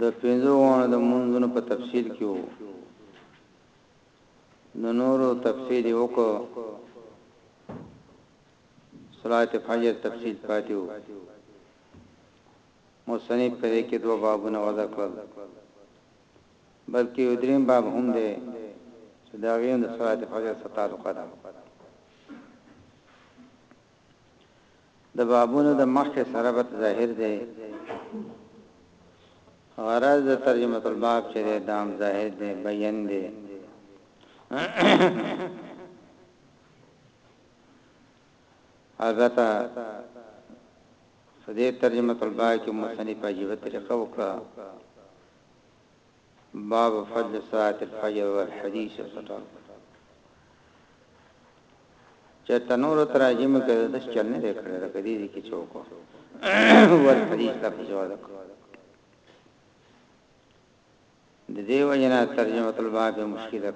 د پنځو واړو د لمونځونو په تفصیل کې وو، نو نورو تفصیل یې وکړ، صلات فجر تفصیل پاتې وو، مصنف په دې کې دوه بابونه وضع کړل، بلکې یو دریم باب هم دی چې د هغې هم د صلات فجر سره تعلق ده. د بابونو د مخکې سربت ظاهر دی غرض د ترجمه الباب چې دی دام ظاهر دی بیان دی البته فدې ترجمه الباب کې مصنف عجیب طریقه وکړه باب فضل صلاة الفجر والحديث الفطر چرته نورو تراجمو کې د داس چل نه دی کړی لکه دې دي کې چوکو ول حدیث ته فزور ده د دې وجنا ترجمه الباب مشکله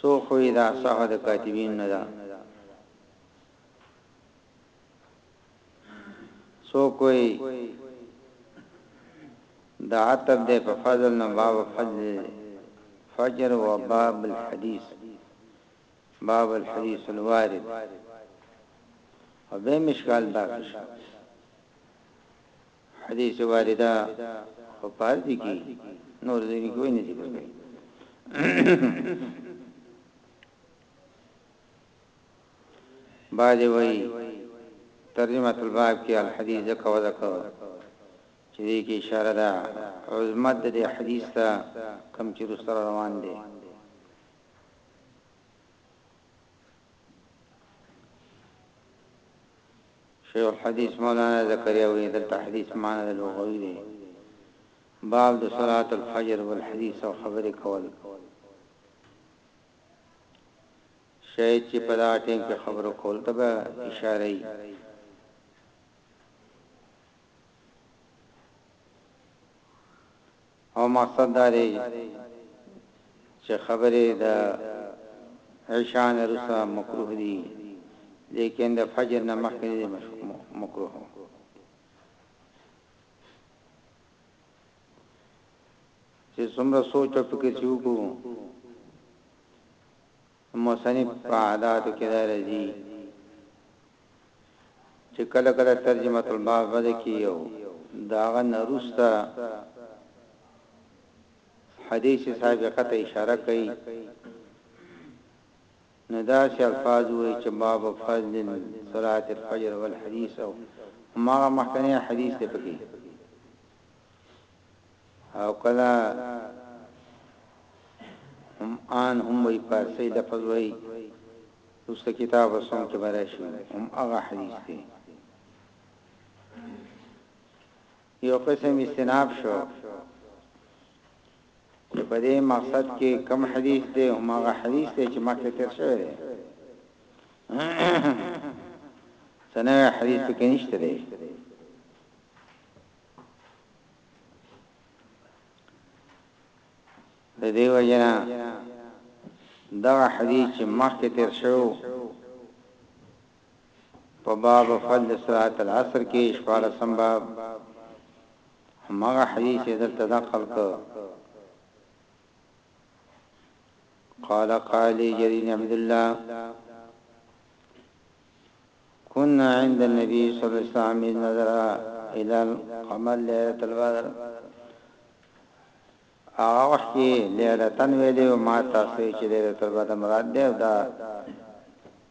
سو خو دا صحه د کاتبین نه ده څوک وایي د عطف دی په فضل نو باب فضل فجر و باب الحديث باب الحديث الوارد او به مشکال باقی شو حدیث وارده خو پار دي کی نور دې کوی نه ذکر کوي بعضي وايي ترجمة الباب کې الحديث ځکه وضع کړو چې دې کې اشاره ده عظمت د دې حديث ته کوم چې وروسته روان دی شیخ الحدیث مولانا زکریا وی دلته حدیث معنی د لغوی دی باب د صلات الفجر والحديث او خبرې کول شی چی په دغه ټیم کی خبرو کولو ته به اشاره یی. او مقصد دا دی چی خبری د عشاء نه وروسته مکروه دی لیکن د فجر نه مخکی نه دی مکروه. چی څومره سوچ او فکر چی وکړو نو مصنف په عاداتو کی دا راځی چی کله کله ترجمه الباب بد کی او داغه نرسته حدیث سابقه ته اشاره کوي نو داسې الفاظ ووایئ چې باب فضل صلاة الفجر والحدیث او هماغه مخکنی حدیث دی پکې او کله هم آن هم وی پارسی لفظ وی دوست کتاب و سم که برشی هم اغا حدیث دی یو قسم استناب شو چې په دې مقصد کې کوم حدیث دی هماغه حدیث دی چې مخکې تیر شوی دی سنوي حدیث پکې نشته دی د دې وجنا دا حدیث چې مخکې تیر شو په باب فضل صلاة العصر کې شپاړسم باب همغه حدیث یې دلته نقل کړ قال قال جرير عبد الله كنا عند النبي صلى الله عليه وسلم إذ نظر إلى القمر ليلة البدر هغه وخت کې ليله تن ویلې ما تاسو چې ليله البدر مراد ده دا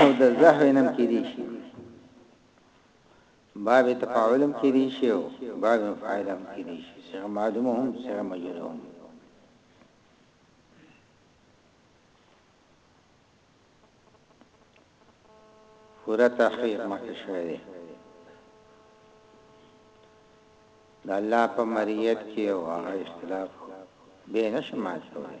او د زهوینم کې دي شي باب تفاعلم کې دي شي او باب فاعلم کې دي شي سره معلومه هم سره مجرور هم پورا تحقیق مکه شوی دی د الله په مریت کې او هغه اختلاف به نشم مات کوي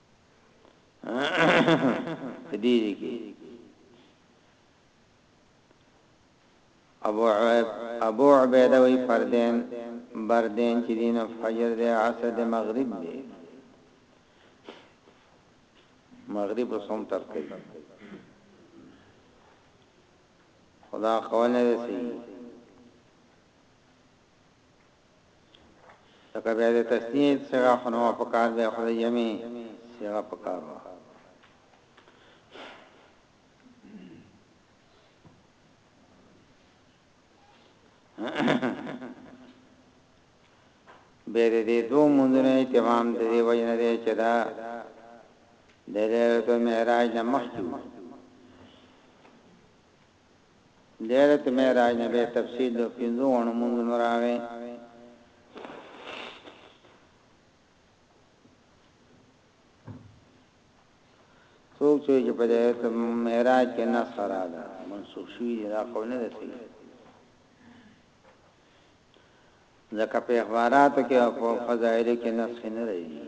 دې کې ابو عیب ابو عبیده وی فردین بردین چې دین فجر دې عصر دې مغرب دې مغرب سوم تر کوي خدا قول نه رسي ځکه بیا د تثنیې صیغه خو نه وه پکار بیا خو د جمعې صیغه پکار وه. بیا د دې دوه منځونه تمام د دې وجه نه دی چې دا د ليله المعراج نه مخکې لیلة معراج نه به تفصیل د پنځو وانو لمونځونو راغی. څوک چې وایي چې په لیلة معراج کې نسخ راغله منسوخ شوی دی دا قول نه دی صحیح ځکه په اخباراتو کې او په فضایلو کې نسخ نه راځي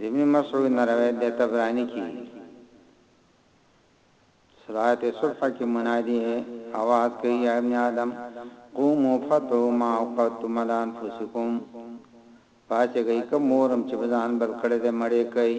د ابن مسعود نه روایت دی تبرانی کی صلات صبح کی منادی آواز کوي یا ابن آدم قوموا فتو ما اوقتم على انفسکم پاسه گئی کوم مورم چې بزان بل کړه دې مړې کوي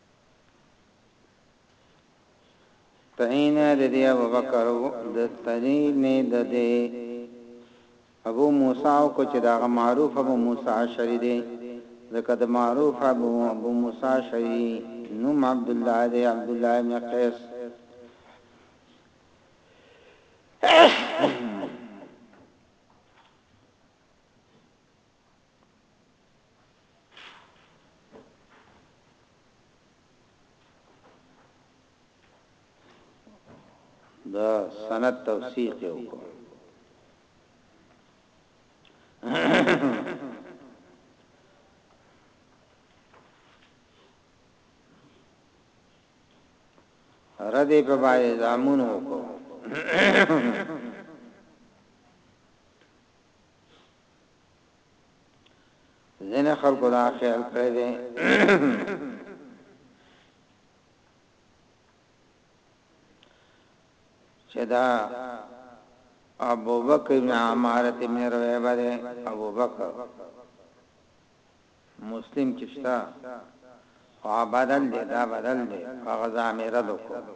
تعین د دې ابوبکر و، د تنیب مې د دې ابو موسی وکړ چې د هغه معروف ابو موسی اشعري دی، ځکه د معروف ابو ابو موسی اشعري نوم عبدالله دی، عبدالله ابن قیس. دا سند توثیق یو کو ردی په باندې زامونو کو ځینې خلکو دا خیال کړی دی چې دا ابو بکر بن عمارة بن رویبه ده ابو بکر مسلم کې شته او بدل دی دا بدل دی هغه ځامې رد وکړو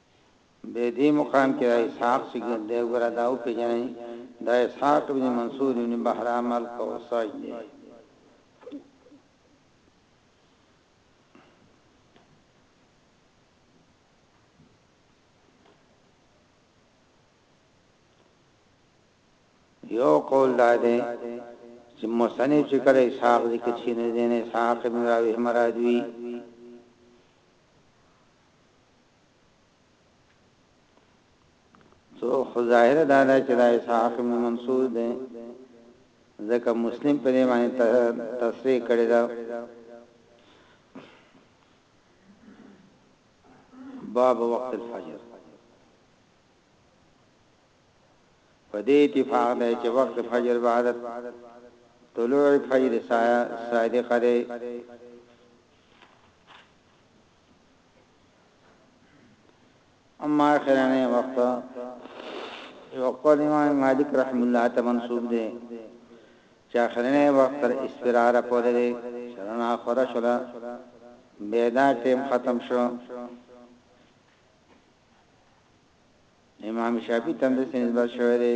به دې مقام کې د اسحاق چې ګر دی وګوره دا وپېژنئ دا اسحاق ابن منصور ابن بهرام القوصاج دی. یو قول دا دی چې مصنف چې کله اسحاق ذکر شي نه دین اسحاق ابن راوی مراد وی تو خو ظاهر دا ده چې دا اسحاق ابن منصور دی ځکه مسلم په دې باندې تصریح کړی دا باب وقت الفجر په دې اتفاق دی چې وقت فجر بعد طلوع فجر صادقه دی اما اخرنه وخت یو قول امام مالک رحم الله ته منسوب دی چې اخرنه وخت تر اسفرار پورې دی شرنا خورا شلا بیدا ټیم ختم شو امام شافعی تم د سنځ بر شوی دی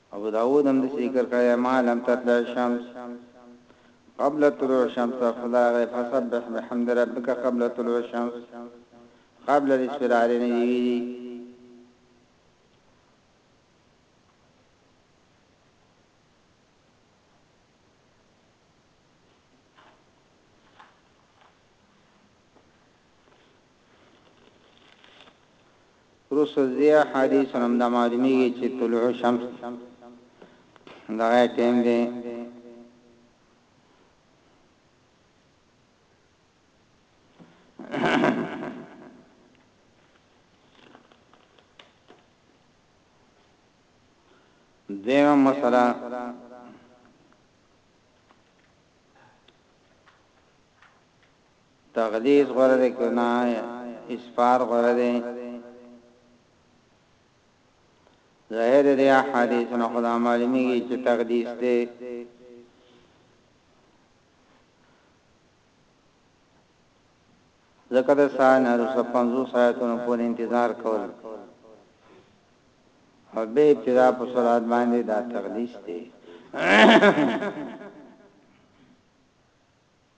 ابو داود هم ذکر کړی ما لم تطلع الشمس قبل طلوع الشمس فلا فسبح بحمد ربك قبل طلوع الشمس قبل الاسفرار نيجي وروسته د دې احادیثو نه هم دا معلومېږي چې طلوع شمس دغه ټیم دی دیمه مسله تغلیظ غوره دی که نه اسفار غوره دی ظاهر دی احادیث نه خدا معلومیږي چې تغلیظ دی ذکر سان هر 55 آیتونو پورې انتظار کول او به ابتدا په صلات باندې دا تغلیظ دی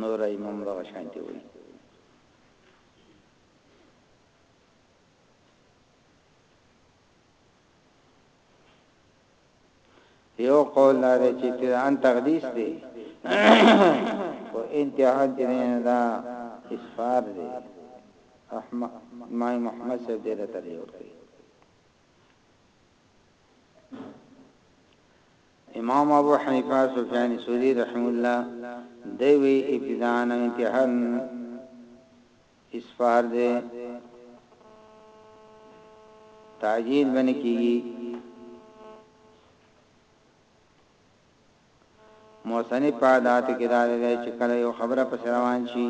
نور ای مم دغه شانتی وای یو قول لاره چې پیران تقدیس دی او انتها دې دا اسفار دی احمد مای محمد سے دې ته ترجیح ورکړي امام ابو حنیفه سفیان ثوری رحمه الله دوی ابتداء او انتهاء اسفار ده تعجیل بنه کیږي موسنی پادات کې دا دی چې کله یو خبره پس روان شي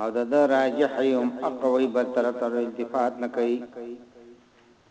او د راجح یوم اقوی بر طرف ته التفات نه کوي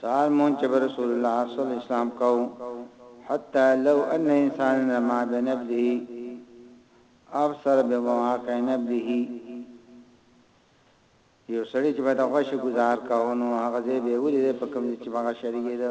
سهار مونږ چې به رسول الله صلی الله علیه وسلم کوو حتی لو ان انسانا رما بنبله ابصر بمواقع نبله یو سړی چې به د غوښې گزار کاوه نو هغه ځای به ولید په کوم ځای چې هغه شریګېده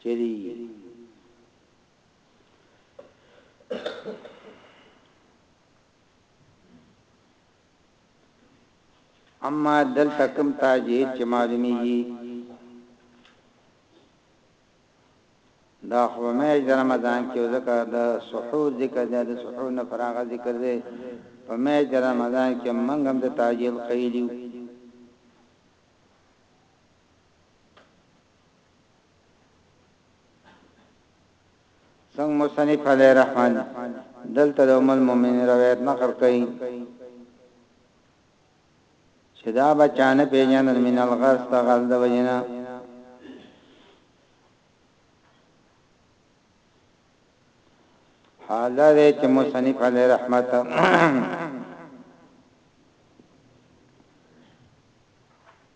چېرې يي اما دلته کوم تاجهیل چې معلومیږي دا خو میاشت د رمضان کې ځکه د سحور ذکر دی د سحور نه فراغ ذکر دی په میاشت د رمضان کې موږ هم د تاجهیل قیلیو څنګه مصنف علی رحمان دلته د ام المؤمنین روایت نقل کړي چې دا بچانه پیژنل من الغرس تغل د وجنا حال دا دی چې مصنف علی رحمت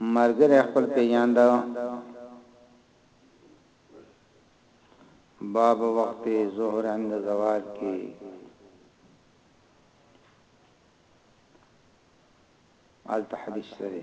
مرګری خپل پیژانده باب وقت ظهر عند زوال کی آلت حدیث سره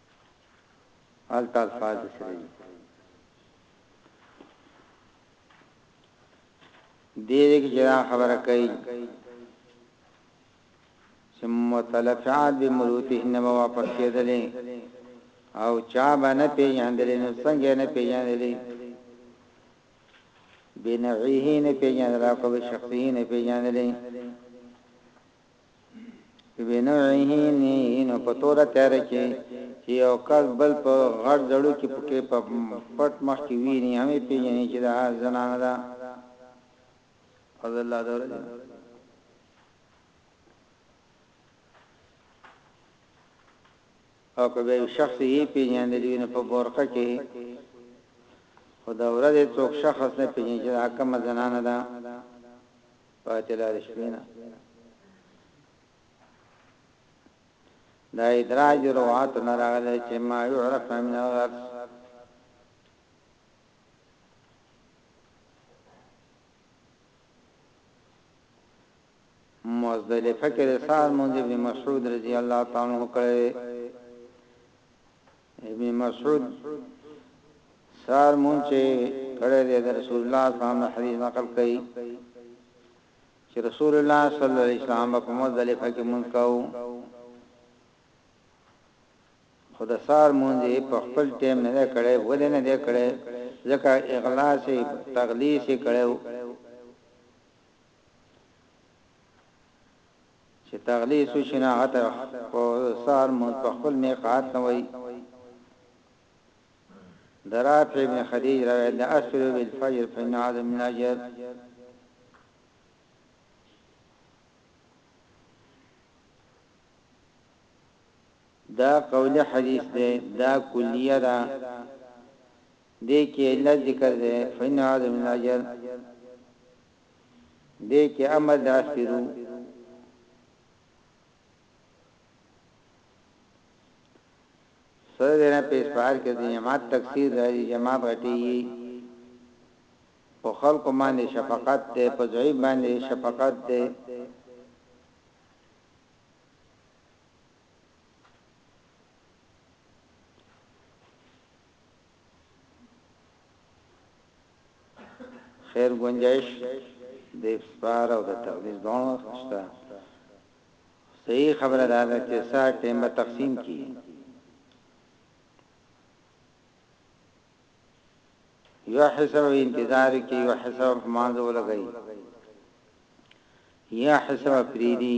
هلته الفاظ د سره دي دې دې کې چې دا خبره کوي چې متلفعات به مروتهن ما واپس کېدلې او چا باندې پیژندلې نو څنګه نه پیژندلې بنوعه نه پیژندل او کو شخصي نه پیژندلې بنوعه نی نو په توره تیاره کې چې یو کس بل په غټ زړو کې پکې په پټ مخ کې ویني همې پیژنې چې دا زنانه ده او د الله دوره ده او که به شخص یې پیژندې دی نو په بورقه کې خو دا ورځ څوک شخص نه پیژني چې دا کومه زنانه ده پاتې لارې شوې نه دا ادراج روات نه راغلی چې ما يعرف من الغرس مزدلفه کې رسال مونږ ابن مسعود رضی الله تعالی عنہ کړی ابن مسعود سار مون چې کړه دې د رسول الله صلی الله علیه وسلم حدیث نقل کړي چې رسول الله صلی الله علیه وسلم په مزدلفه کې مونږ کاو خدا سار مونږ په خپل ټیم نه کړه ولې نه دې کړه ځکه اغلاس تغلیس کړو چې تغلیس وشي نه عطر په سهار لمونځ په خپل میقات نه وایي د رافع ابن خدیج روایت ده اسفرو بالفجر فإن عظم من اجر دا قول حدیث ده دا کلیه ده دې کې علت ذکر ده فإن عظم من اجر دې کې امر د اخرو سره دنه په اسپار کې د جماعت تکثیر راځي جماع غټي په خلق باندې شفقت ته په ځای باندې شفقت ته خیر گنجائش د افطار او د تغذیه دواړو شته صحیح خبره ده چې سا ټیم به تقسیم کی یو حساب انتظار کی یو حساب مانځ ولګی یا حساب پریدی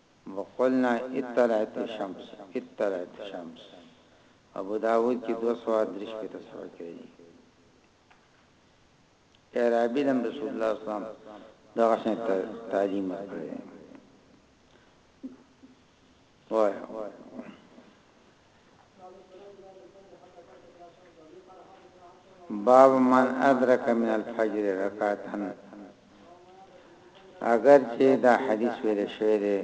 وقلنا اذ طلعت الشمس اذ طلعت الشمس ابوداود کې دوه سوه درې شپېته صفحه کې راځي اعرابي لم رسول الله صلی الله علیه وسلم دغه څنګه تعلیم ورکړي وای باب من ادرک من الفجر رکعتن اگر چې دا حدیث ویل شوی دی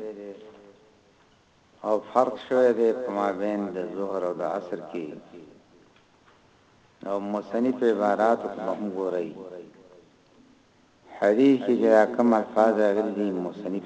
او فرق شوی دی په مابین د ظهر او د عصر کې او مصنف عبارات کو هم ګورئ حدیث کې چې کوم الفاظ راغلي دي مصنف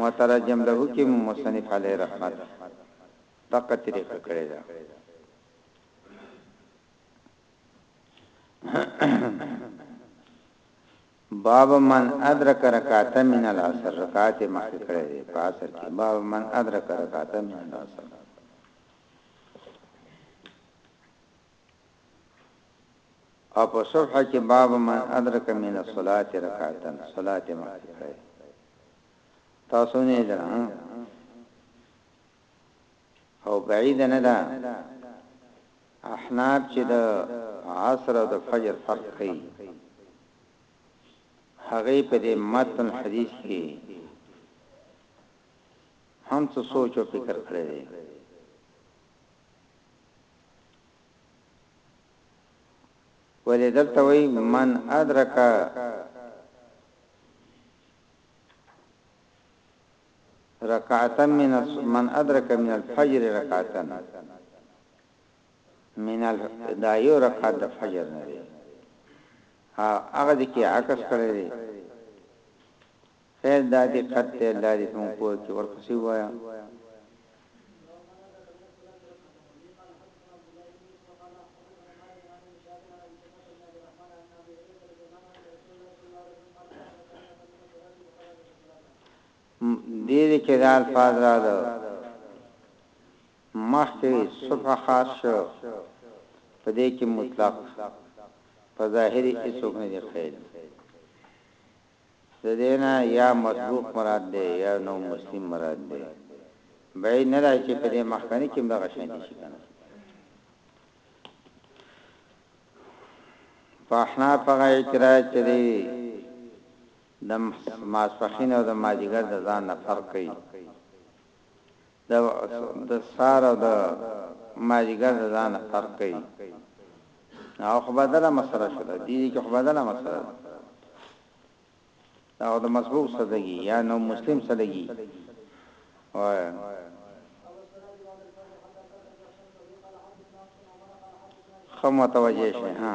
مترجم له کې مو مصنف علیه رحمت دقه طریقه کړې ده باب من ادرک رکعت من العصر رکعت مخکې کړې ده په عصر کې باب من ادرک رکعت من العصر او په صبح کې باب من ادرک من الصلاة رکعتا صلات مخکې کړی تاسو نه ده او بعید نه ده احناب چې د عصر او د فجر فرق کوي هغه په دې متن حدیث کې هم څه سوچ او فکر کړی دی ولې دلته وایي من ادرک رکعتا من من ادرک من الفجر رکعتا من الدایو رکعت د فجر نه دی هغه د کې عکس کړی دی خیر دا دقت دی الله دې په مو پوه کړي ورپسې ووایه. دې دې کې دا الفاظ راغله مخکې صبح خاص شو په دې کې مطلق په ظاهري هیڅوک نه دی خیر د دې نه يا مسبوق مراد دی يا نو مسلم مراد دی بعيد نه ده چې په دې مخکني کې هم دغه شانتي شي کنه په احناف هغه اعتراض چې دی د ماسپخین او د ماجیګر د ځان نه فرق کوي د د سهار او د مازیګر د ځان فرق کوي او خو بدله مسله شو ده دي کې خو بدله مسله ده او د مسبوق صدقي یا نو مسلم صدقي وای خمه توجه شي ها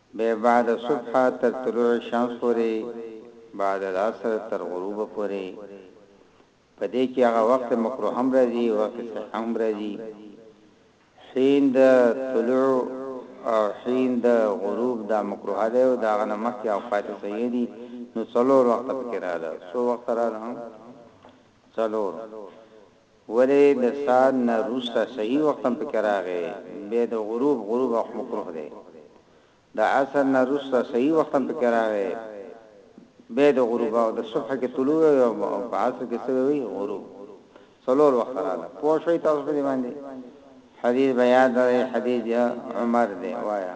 به بعد صبح تر طلوع شمس پورې بعد العصر تر غروب پورې په دې کې هغه وخت مکروه هم راځي وخت صحیح هم راځي حين د طلوع او حين د غروب دا مکروه دی او دا غنه مخکې اوقات صحیح دي نو څلور وخت پکې رااله سو وخت رااله څلور ولی د سار نه روسته صحیح وخت هم پکې راغی بیا د غروب غروب وخت مکروه دی د عصر نه روسته صحیح وخت هم پکې راغی بیا د غروب او د صبح کې طلوع او په عصر کې څه وی غروب څلور وخت رااله پوه شوي تاسو په دې باندې حدیث بیا یاد دی حدیث بیا عمر دی وایا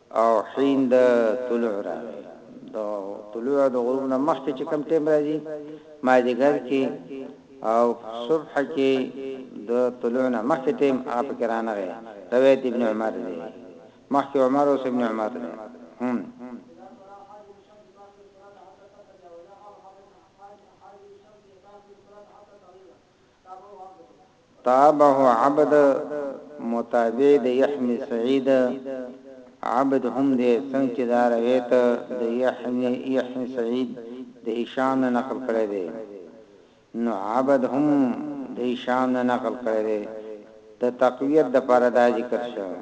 او حين د طلوع راغی د طلوع د غروب نه مخکې چې کوم ټيم راځي مازيګر کې او صبح کې د طلوع نه مخکې ټيم هغه پکې رانغی روایت ابن عمر دی مخکې عمر اوس ابن عمر دی هم تابعه عبد متابع د يحمي سعيد عبد هم دې څنګه چې دا روایت د يحمي يحمي سعيد د هشام نه نقل کړی دی نو عبد هم د هشام نه نقل کړی دی د تقویت د پر دا ذکر شوی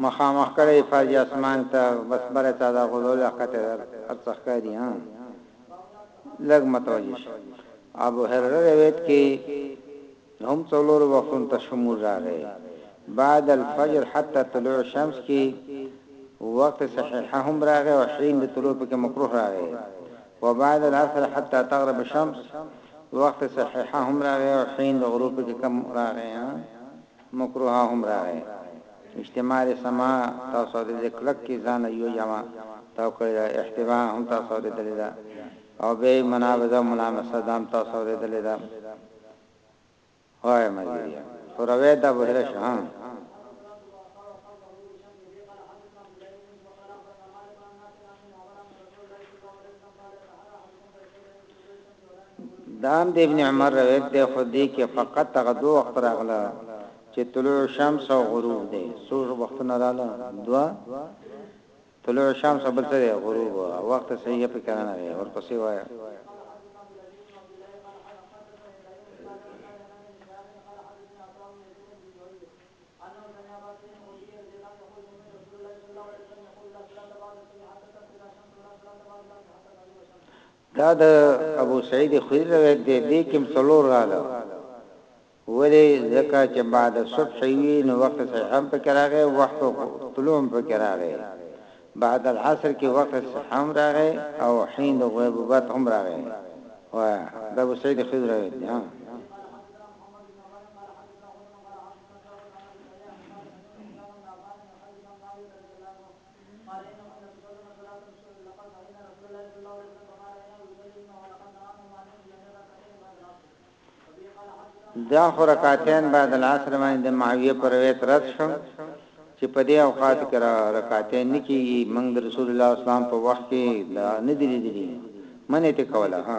مخامخ کړی یې فرج اسمان ته بس بره چا دا غولولی ښکته در هر څه ښکاری ها لږ متوجه شه ابو هرره روایت کې هم څلور وختونو ته شمول راغی بعد الفجر حتی طلوع شمس کې وقت صحیحه هم راغی او حین د طلوع پکې مکروه راغی وبعد العصر حتی تغرب الشمس وقت صحیحه هم راغی او حین د غروب کې کم راغی مکروها هم راغی اشتمار سما تاسو د کلک کې ځان یو جمع تاو کړی دا احتبا هم تاسو د دلی دا او به منابزه ملامسه دام تاسو د دلی دا وايه ملګريه شوروی ته بهر شه. دام د ابن عمر روایت دی خو دی کې فقط هغه دوه وخت راغله چې طلوع شمس او غروب دی څو وختونه رااله دوا طلوع الشمس بل څه دی غروب وخت صحیح پکې رانغی ورپسې وایه. دا د ابو سعید خدری روایت دی دې کې هم څلور راغله. ولې ځکه چې بعد الصبح وي نو وقت صحیح هم پکې راغی وقت طلوع هم پکې راغی بعد العصر کې وقت صحیح هم راغی او حين د غیبوبت هم راغی وایه د ابو سعید خضر روایت دی ها دا خو رکعتین بعد العصر باندې د معاویه پر روایت رد شو چې په دې اوقات کې رکعتین نکېږي موږ د رسول الله اسلام په وخت کې دا نه دي لیدلي منې ته کوله ها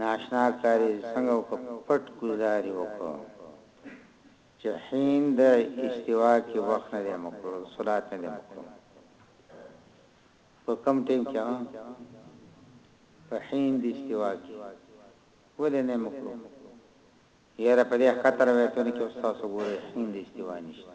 ناشنا کاری څنګه وکړو پټ ګذاری وکړو چه حین ده استوا کی وخت نه دی مکرو صلات نه دی مکرو په کم ټیم کی په حین دی استوا کی ولی نه مکرو یاره په دی خطر ویتون کی استاسو گوری حین دی استوا نشته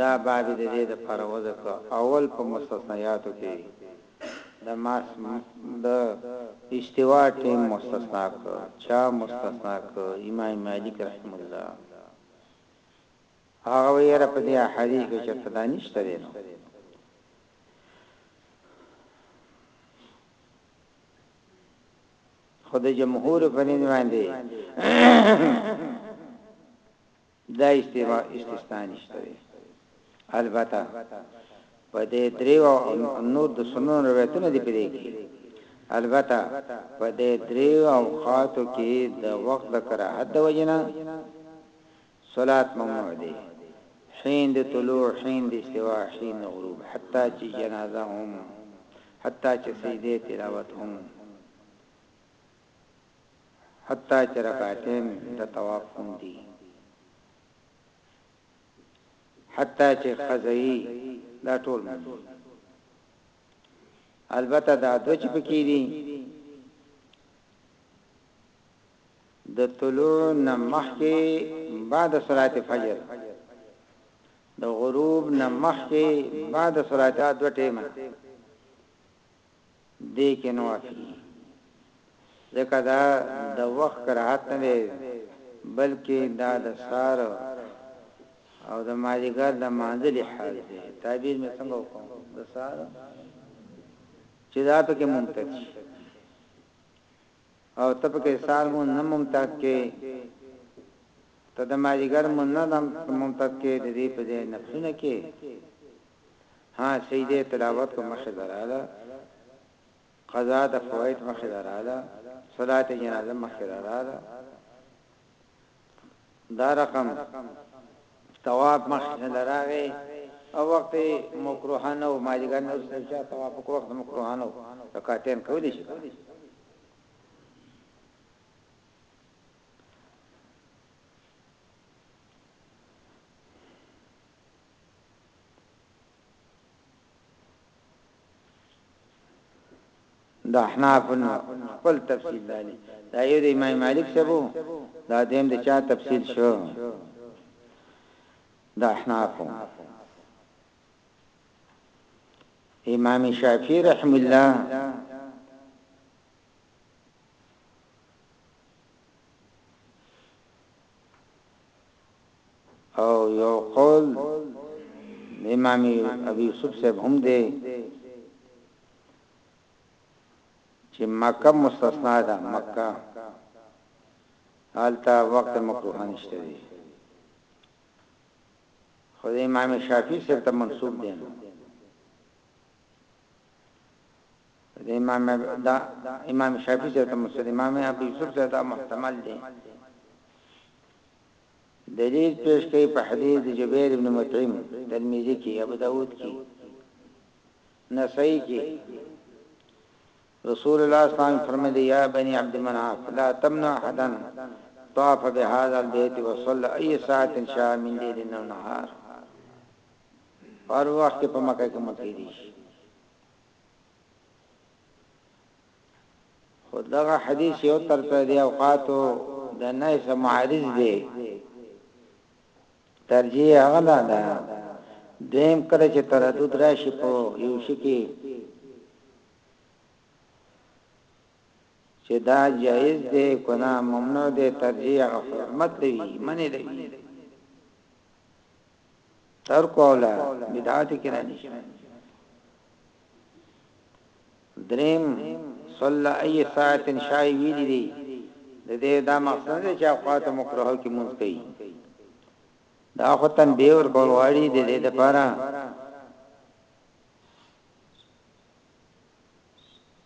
دا باب د دې لپاره وضع کړ، اول په مستثنیاتو کې د ماس د استوا ټیم مستثنی کړ، چا مستثنی کړ؟ امام مالک رحمه الله هغه وایي یاره په دې احادیث کې چېرته دا نشته دی نو خو د جمهور په نظر باندې دا استثناء استثناء نشته دی البته په دې دریو او نور د سنن روایتونه دی پدې کې البته په دې دریو اوقاتو کې د وخت د کراهت د وجنه صلات ممنوع دي حين د طلوع حين د استوا حين غروب حتا چې جنازه هم حتا چې سجده تلاوت هم حتی چې رکعتین د طواف هم دي حتی چې قضایی دا ټول مني البته دا دوه چې پکې دي د طلوع نمخ کې بعد صلات فجر د غروب نمخ کې بعد صلات دوه ټیمه دې کې نه واخلي ځکه دا د وخت کراهت نه دی بلکې دا د سار او د مازیګر د مانځه لحاظ دی تعبیر مې څنګه وکړم د سار چې دا پکې ممتد شي او ته په کې سهار مونځ نه ممتد کې ته د ماجیګر مونځ نه ممتد کې د دې په ځای نفلونه کې ها سیده تلاوت کو مخه دراله قضا د فوائد مخه دراله صلات جنازه مخه دراله دا رقم طواف مخکې نه ده راغی او وخت مکروه نه او ماجګر نه وروسته چا طواف وکړ وخت مکروه نه رکعتین کولی شي د احنافو نه خپل تفصیل دالي دا یو د امام مالک سبو دا دیم د چا تفصیل شو د احنافو امام شافعی رحم الله او يو قول د امام ابو يوسف صاحب هم دی چې مکه مستثنا ده مکه حالتا وقت مکروه نشته دی خو امام شافعي سره ته منسوب دی د امام دا امام شافعي ته مسلم امام ابو یوسف ته دا محتمل دی دلیل پیش کوي په حدیث د جبیر ابن مطعم ترمذی کې ابو داود کې نسائی کې رسول الله صلی الله علیه وسلم فرمایلی یا بنی عبد مناف لا تمنع حدا طاف بهذا البيت وصلى اي ساعه شاء من ليل او نهار په هر وخت کې په مکه کې مکه دي شي خدغه حدیث یو تر په دی اوقاتو د نه سم معارض دی ترجیح هغه نه ده دیم کله چې تردد راشي په یو شي کې چې دا جایز دی کنا ممنوع دی ترجیح هغه حرمت دی منی دی تر کولا بدعات کرا نشي دریم صلی ای ساعت شای ویلی دی د دې دا مقصد دی چې اوقات مکروه کې مونږ کوي دا خو تن به ور کول غواړي د دې لپاره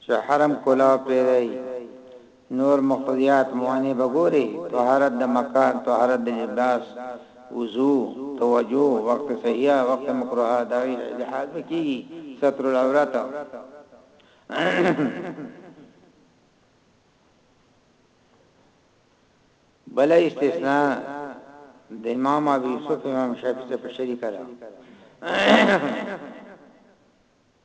چه حرم کلاو پریږدی نور مقضیات موانع به ګوری طهارت د مکان طهارت د لباس وضو توجه وقت صحیح وقت مکروه دغی لحاظ به کیږی ستر العورت بل استثناء د امام ابو یوسف امام شافعی څخه شریکه ده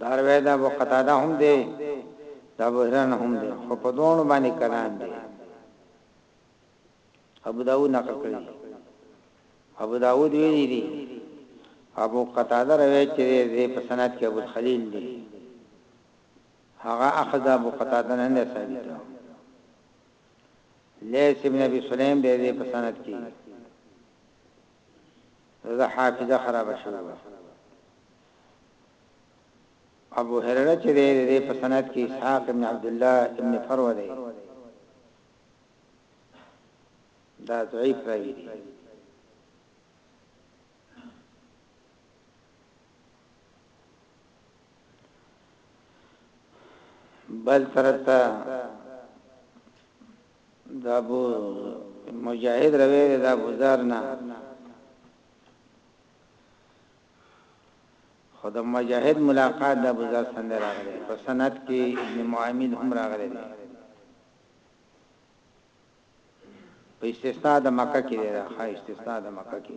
دا روایت د ابو قتاده هم دی د ابو هريره نه هم دی خو په دوه باندې کلام دی ابو داود نقل کړی ابو داود ویلی دی ابو قتاده روایت کړی دی په سند کې ابو خلیل دی هغه اخذ ابو قتاده نه نه ثابت لیث ابن ابي سلیم دی په سند کې دده حافظه خرابه شوې وه. ابو هريره چې دی ددې په سند کې اسحاق ابن عبدالله ابن فروه دی دا ضعیف راوی دی بل طرف ته دا ابو مجاهد روي دا ابو ذر نه خدای مجاهد ملاقات د ابو ذر سره راغلی په سند کې ابن معامل هم راغلی دی په استثناء د مکه کې دی دا ها استثناء د مکه کې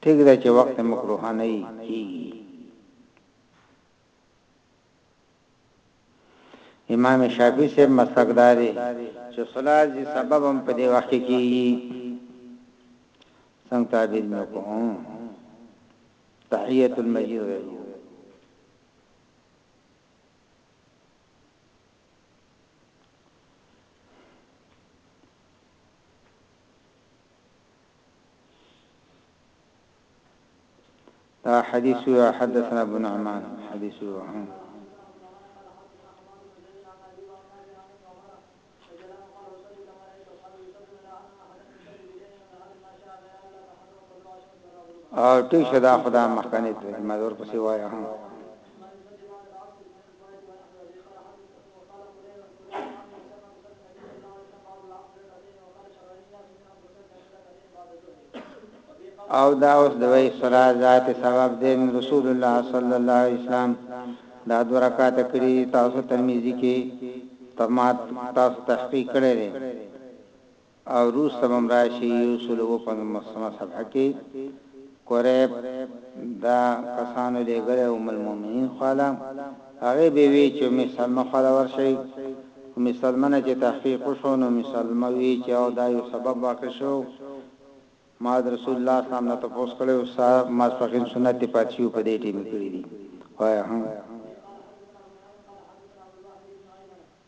ټیک ده چې وخت مکروه نه کیږي امام شافعي سے مسلک داري چې صلات دي سبب هم په دې وخت کې کیږي څنګه تعبیر نکوم تحیت المجید غیر دا حديث هو حدثنا ابو نعمان حديث هو او ټیک شدا خدا مخکنه ته مزور پسې وایا هم او دا اوس د وی سره ذات سبب دی من رسول الله صلی الله علیه وسلم دا دو رکعات کړي تاسو ترمذی کې تمات تاسو تحقیق کړی دی او روس سمم راشي یو سلو په مسمه صفحه کې قریب دا کسانو لیږلی ام المومنین خواله هغې به وی چې ام سلمه خواله ورشئ ام سلمه نه چې تحقیق وشو نو ام سلمه وی چې او دا یو سبب واقع شوی ماد رسول الله اسلام نه تپوس کړی او ستا ماسپښین سنت دی پاتې شوی په دې ټیم کړی دی وایه هم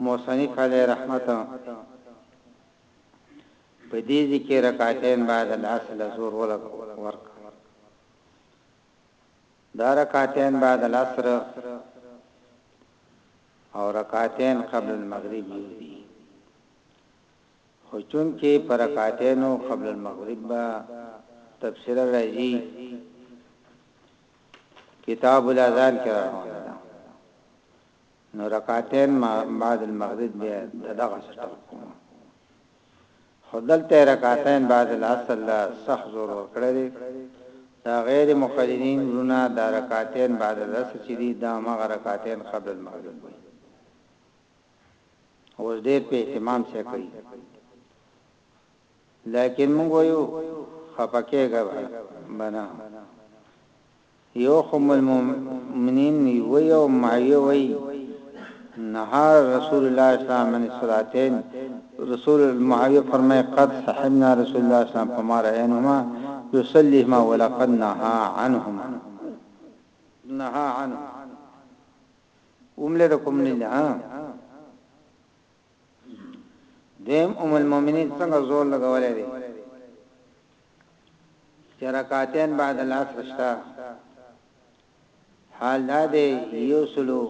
مصنف علیه رحمت په دې ځای کې رکعتین بعد الاصل زور ورک دا رکعتین بعد العصر او رکعتین قبل المغرب یو دي خو چونکه په رکعتینو قبل المغرب به تبصره راځي کتاب الاذان کې راغونه ده نو رکعتین ما بعد المغرب به دغه سټل کوم خدلته رکعتین بعد العصر لا صح زور ورکړی دی دا غیر مقررین رونا دا رکعتین بعد العصر چې دی دا مغه رکعتین قبل المغرب وي اوس ډیر په اهتمام سره کوي لیکن موږ وایو خپکیګه بنا یو خم المؤمنین یو یو معیو وی نهار رسول الله اسلام من صلاتین رسول المعیو فرمای قد صحبنا رسول الله اسلام فمار عینهما یصلیهما ولقد نها عنهما نها عنه اومله د کوم نه ها دیم ام المؤمنین څنګه زور لګولای دی چې رکعتین بعد العصر شتا حال دا دی یو سلو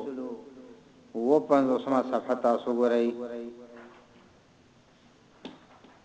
و پنځوسمه صفحه تاسو ګورئ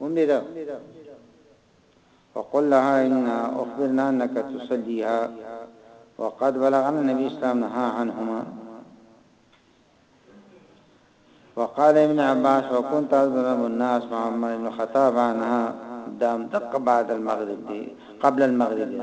هم وقل لها إنا أخبرنا أنك تصليها وقد بلغنا النبي السلام نها عنهما وقال ابن عباس وكنت اظلم الناس مع عمر بن الخطاب عنها دام دق بعد المغرب دي قبل المغرب دي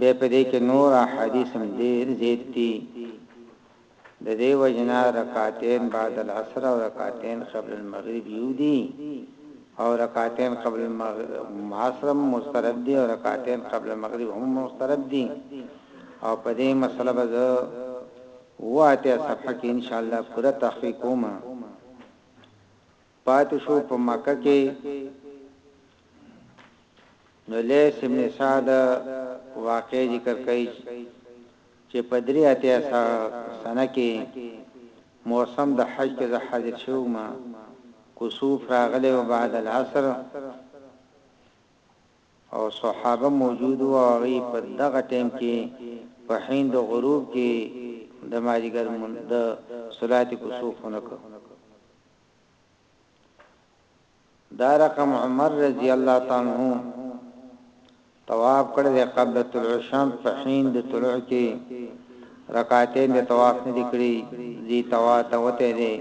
بیا په دې کې نور احادیث هم ډېر زیات دي، د دې وجې نه رکعتین بعد العصر او رکعتین قبل المغرب یو دي او رکعتین قبل العصر هم مسترب دي او رکعتین قبل المغرب هم مسترب دي او په دې مسله به زه اوه اتیا صفحه کې انشاءالله پوره تحقیق کوم. پاتې شو په مکه کې نو ليث ابن سعد واقع ذکر کوي چې په درې اتیا سنه کې موسم د حج کې زه حاضر شوم کسوف راغله او بعد العصر او صحابه موجود و او غي په دغه ټیم کې په هند غروب کې د ماجګر د صلات کسوف نکو دا رقم عمر رضی الله تعالی عنه طواف کړی دی قبل طلوع شمس په حين د طلوع کې رکعتين د طواف نه دکړي زی طواف ته وته دی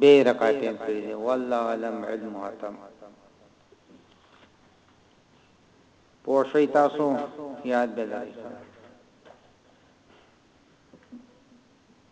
به رکعتين کړی دی والله علم علم ختم پوښی تاسو یاد به لرئ